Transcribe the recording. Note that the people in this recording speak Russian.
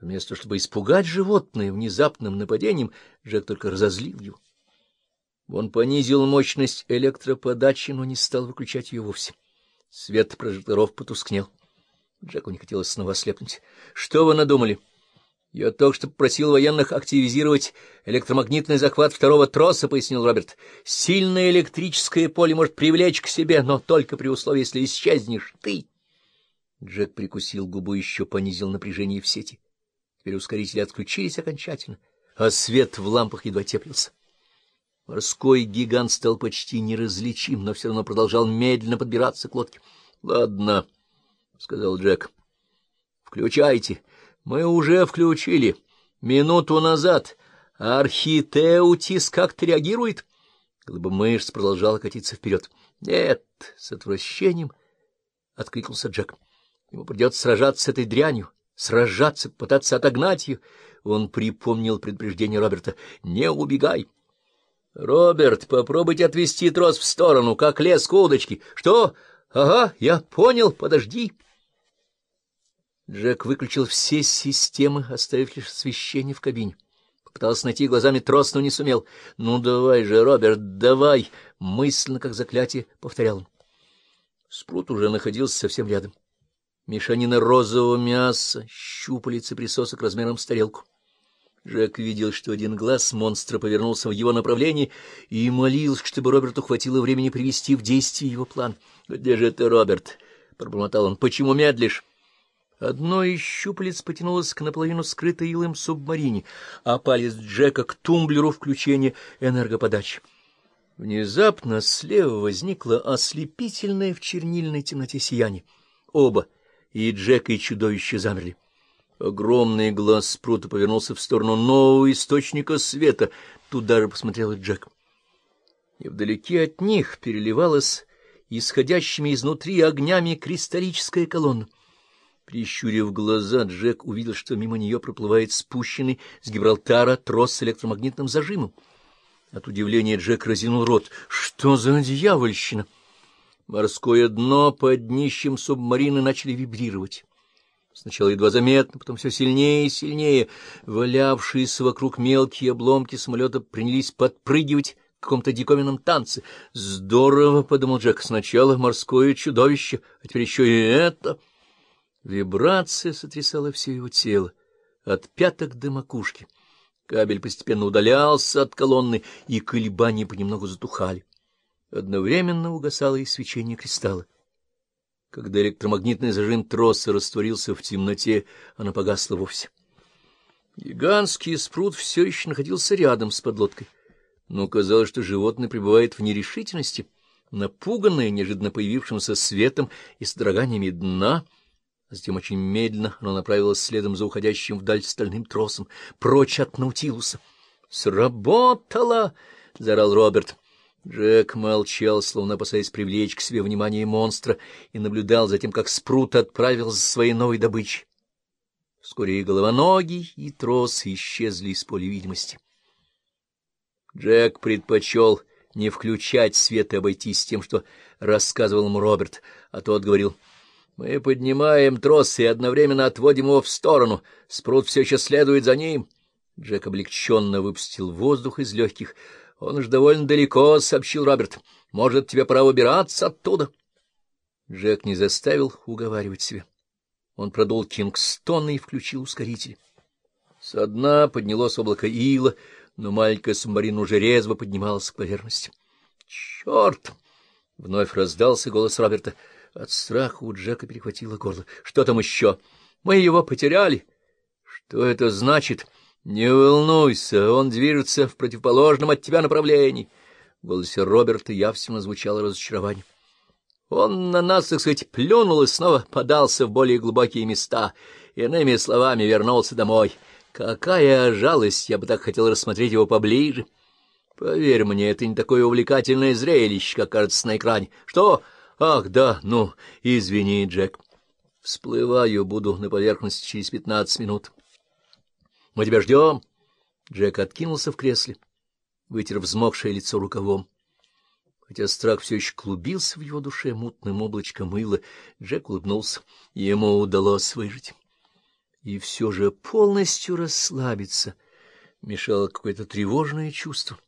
Вместо чтобы испугать животное внезапным нападением, Джек только разозлил его. Он понизил мощность электроподачи, но не стал выключать ее вовсе. Свет прожекторов потускнел. Джеку не хотелось снова ослепнуть. — Что вы надумали? — Я только что попросил военных активизировать электромагнитный захват второго троса, — пояснил Роберт. — Сильное электрическое поле может привлечь к себе, но только при условии, если исчезнешь ты. Джек прикусил губу и еще понизил напряжение в сети. Теперь ускорители отключились окончательно, а свет в лампах едва теплился. Морской гигант стал почти неразличим, но все равно продолжал медленно подбираться к лодке. — Ладно, — сказал Джек. — Включайте. Мы уже включили. Минуту назад. Архитеутис как-то реагирует? Глыба мышц продолжала катиться вперед. — Нет, — с отвращением откликнулся Джек. — Ему придется сражаться с этой дрянью сражаться, пытаться отогнать ее. Он припомнил предупреждение Роберта. «Не убегай!» «Роберт, попробуйте отвести трос в сторону, как лес к удочке. Что? Ага, я понял, подожди!» Джек выключил все системы, оставив лишь освещение в кабине. Попытался найти глазами трос, но не сумел. «Ну давай же, Роберт, давай!» Мысленно, как заклятие, повторял он. Спрут уже находился совсем рядом мешанина розового мяса, щупалец и присосок размером с тарелку. Джек видел, что один глаз монстра повернулся в его направлении и молился, чтобы Роберту хватило времени привести в действие его план. — Где же ты, Роберт? — пробормотал он. — Почему медлишь? Одно из щупалец потянулось к наполовину скрытой илым субмарине, а палец Джека к тумблеру включения энергоподачи. Внезапно слева возникло ослепительное в чернильной темноте сияние. Оба — и Джек, и чудовище замерли. Огромный глаз спрута повернулся в сторону нового источника света. Туда же посмотрел и Джек. И вдалеке от них переливалась исходящими изнутри огнями кристаллическая колонна. Прищурив глаза, Джек увидел, что мимо нее проплывает спущенный с Гибралтара трос с электромагнитным зажимом. От удивления Джек разинул рот. «Что за дьявольщина?» Морское дно под днищем субмарины начали вибрировать. Сначала едва заметно, потом все сильнее и сильнее. Валявшиеся вокруг мелкие обломки самолета принялись подпрыгивать в каком-то диковинном танце. «Здорово!» — подумал Джек. «Сначала морское чудовище, а теперь еще и это!» Вибрация сотрясала все его тело, от пяток до макушки. Кабель постепенно удалялся от колонны, и колебания понемногу затухали. Одновременно угасало и свечение кристалла. Когда электромагнитный зажим троса растворился в темноте, она погасла вовсе. Гигантский спрут все еще находился рядом с подлодкой, но казалось, что животное пребывает в нерешительности, напуганное неожиданно появившимся светом и содроганиями дна, а затем очень медленно оно направилось следом за уходящим вдаль стальным тросом, прочь от Наутилуса. «Сработало!» — заорал Роберт. Джек молчал, словно опасаясь привлечь к себе внимание монстра, и наблюдал за тем, как Спрут отправился за своей новой добычей. Вскоре и головоногий, и трос исчезли из поля видимости. Джек предпочел не включать свет и обойтись тем, что рассказывал ему Роберт, а тот говорил, «Мы поднимаем трос и одновременно отводим его в сторону. Спрут все еще следует за ним». Джек облегченно выпустил воздух из легких, —— Он уж довольно далеко, — сообщил Роберт. — Может, тебе пора убираться оттуда? Джек не заставил уговаривать себя. Он продул Кингстон и включил ускоритель. Со дна поднялось облако ила, но маленькая субмарина уже резво поднималась к поверхности. — Черт! — вновь раздался голос Роберта. От страха у Джека перехватило горло. — Что там еще? Мы его потеряли. — Что это значит? — не волнуйся, он движется в противоположном от тебя направлении. В голосе Роберта явственно звучало разочарование. Он на нас, так сказать, плюнул и снова подался в более глубокие места. Иными словами, вернулся домой. Какая жалость, я бы так хотел рассмотреть его поближе. Поверь мне, это не такое увлекательное зрелище, как кажется на экране. Что? Ах, да, ну, извини, Джек. Всплываю, буду на поверхности через пятнадцать минут. Мы тебя ждем. Джек откинулся в кресле, вытер взмокшее лицо рукавом. Хотя страх все еще клубился в его душе мутным облачком мыла, Джек улыбнулся. Ему удалось выжить. И все же полностью расслабиться мешало какое-то тревожное чувство.